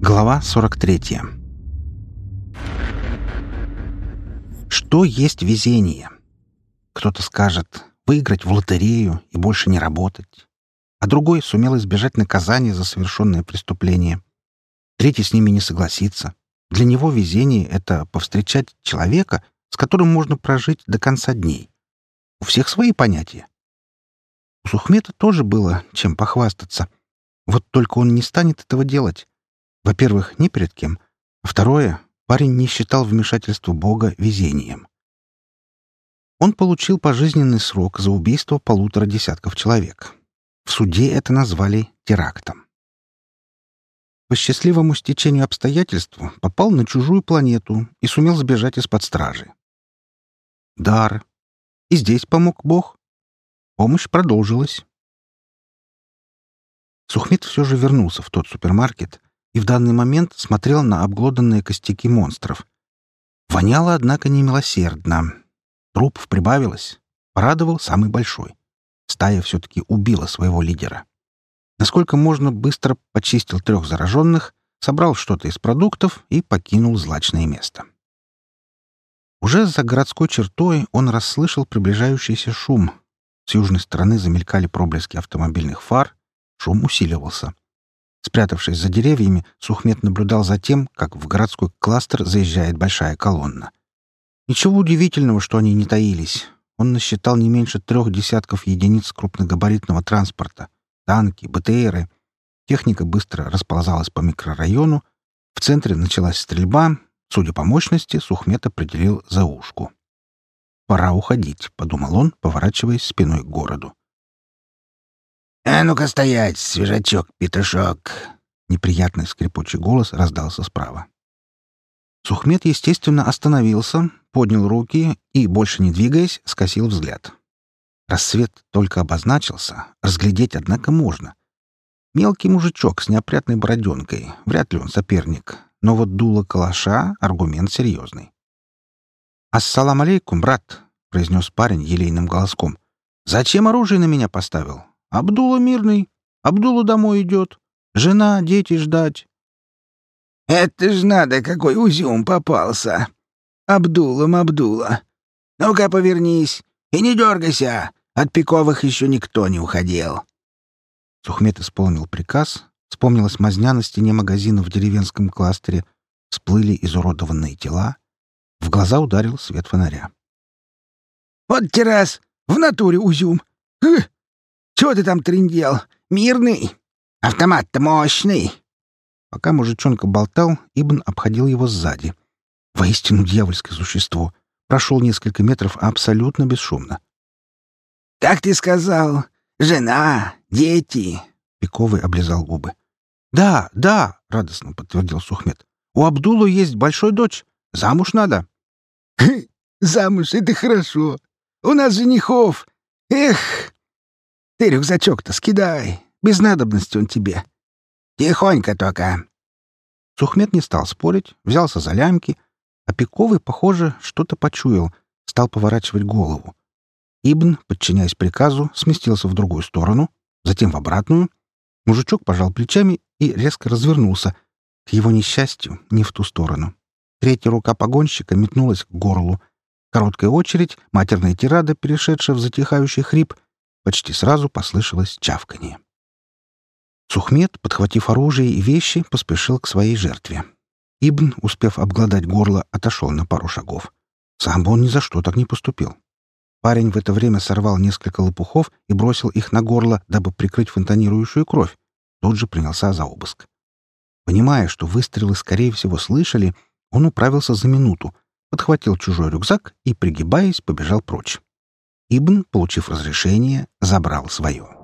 Глава 43. Что есть везение? Кто-то скажет выиграть в лотерею и больше не работать, а другой сумел избежать наказания за совершенное преступление. Третий с ними не согласится. Для него везение — это повстречать человека, с которым можно прожить до конца дней. У всех свои понятия. У Сухмета тоже было чем похвастаться. Вот только он не станет этого делать. Во-первых, ни перед кем. Второе, парень не считал вмешательство Бога везением. Он получил пожизненный срок за убийство полутора десятков человек. В суде это назвали терактом. По счастливому стечению обстоятельств попал на чужую планету и сумел сбежать из-под стражи. Дар. И здесь помог Бог. Помощь продолжилась. Сухмит все же вернулся в тот супермаркет и в данный момент смотрел на обглоданные костяки монстров. Воняло, однако, немилосердно. Трупов прибавилось. Порадовал самый большой. Стая все-таки убила своего лидера. Насколько можно, быстро почистил трех зараженных, собрал что-то из продуктов и покинул злачное место. Уже за городской чертой он расслышал приближающийся шум. С южной стороны замелькали проблески автомобильных фар, шум усиливался. Спрятавшись за деревьями, Сухмет наблюдал за тем, как в городской кластер заезжает большая колонна. Ничего удивительного, что они не таились. Он насчитал не меньше трех десятков единиц крупногабаритного транспорта. Танки, БТРы. Техника быстро расползалась по микрорайону. В центре началась стрельба. Судя по мощности, Сухмет определил за ушку. «Пора уходить», — подумал он, поворачиваясь спиной к городу. «А ну-ка стоять, свежачок, петушок!» Неприятный скрипучий голос раздался справа. Сухмет, естественно, остановился, поднял руки и, больше не двигаясь, скосил взгляд. Рассвет только обозначился, разглядеть, однако, можно. Мелкий мужичок с неопрятной бороденкой, вряд ли он соперник, но вот дуло калаша — аргумент серьезный. «Ассалам алейкум, брат!» — произнес парень елейным голоском. «Зачем оружие на меня поставил? Абдула мирный. Абдула домой идет. Жена, дети ждать. Это ж надо, какой узюм попался. Абдулам Абдула. Ну-ка, повернись и не дергайся. От пиковых еще никто не уходил. Сухмет исполнил приказ. Вспомнилась мазня на стене магазина в деревенском кластере. Всплыли изуродованные тела. В глаза ударил свет фонаря. «Вот террас! В натуре узюм! Хы! Чего ты там трындел? Мирный? Автомат-то мощный!» Пока мужичонка болтал, Ибн обходил его сзади. Воистину дьявольское существо. Прошел несколько метров абсолютно бесшумно. «Как ты сказал? Жена, дети!» Пиковый облизал губы. «Да, да!» — радостно подтвердил Сухмед. «У Абдулу есть большой дочь. Замуж надо». «Замуж — это хорошо. У нас женихов. Эх, ты рюкзачок-то скидай. Без надобности он тебе. Тихонько только. Сухмед не стал спорить, взялся за лямки, а Пиковый, похоже, что-то почуял, стал поворачивать голову. Ибн, подчиняясь приказу, сместился в другую сторону, затем в обратную. Мужичок пожал плечами и резко развернулся. К его несчастью, не в ту сторону. Третья рука погонщика метнулась к горлу. Короткая очередь, матерная тирада, перешедшая в затихающий хрип — Почти сразу послышалось чавканье. Сухмед, подхватив оружие и вещи, поспешил к своей жертве. Ибн, успев обглодать горло, отошел на пару шагов. Сам бы он ни за что так не поступил. Парень в это время сорвал несколько лопухов и бросил их на горло, дабы прикрыть фонтанирующую кровь. Тут же принялся за обыск. Понимая, что выстрелы, скорее всего, слышали, он управился за минуту, подхватил чужой рюкзак и, пригибаясь, побежал прочь. Ибн, получив разрешение, забрал свое.